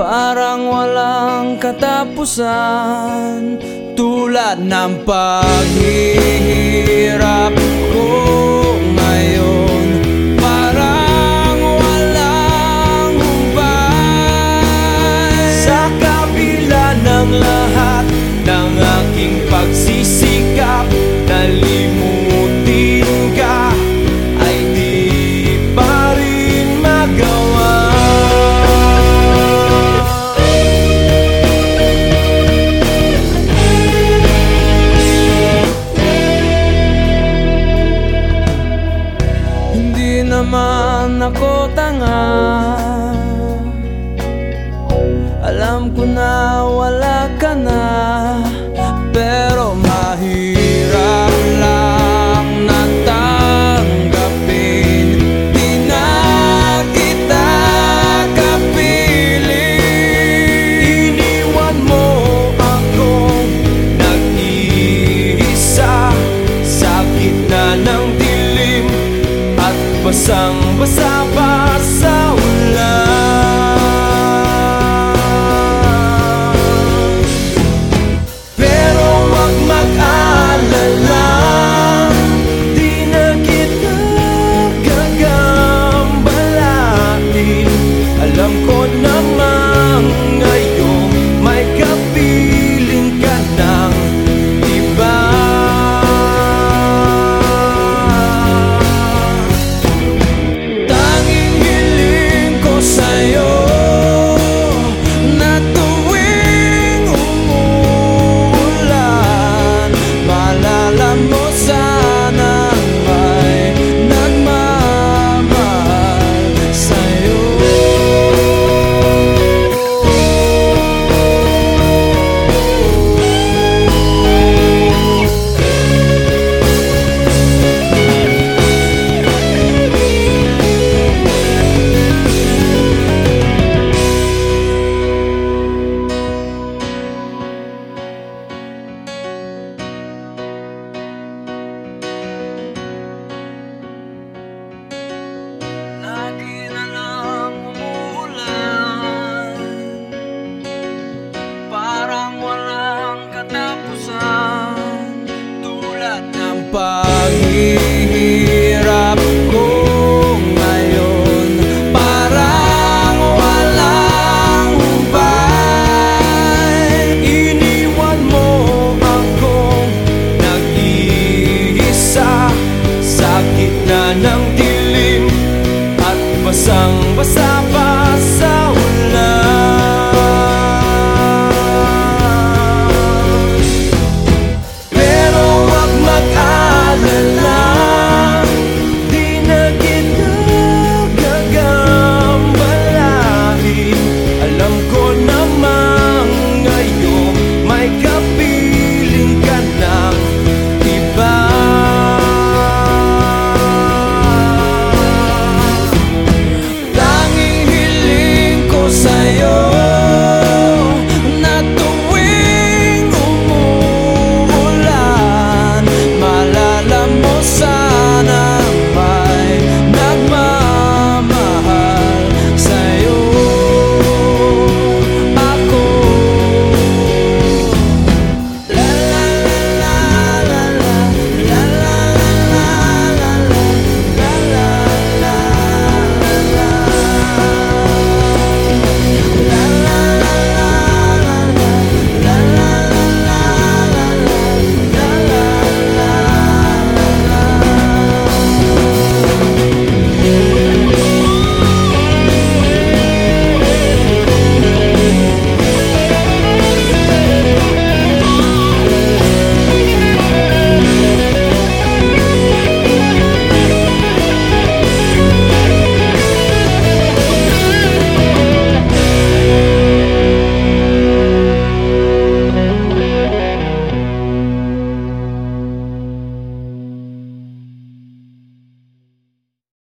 Parang walang katapusan. Tulad ng paghihirap ko naman ako tanga. Alam ko na wala ka na Pero mahirap lang na tanggapin Di na kita kapiling Iniwan mo akong nag-iisa Sa gitna ng pasang-pasapa na ng dilim at basang-basa.